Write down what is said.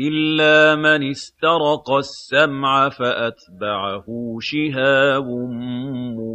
إِلَّا مَنِ اسْتَرَقَ السَّمْعَ فَأَتْبَعَهُ شِهَابٌ مُّبِينٌ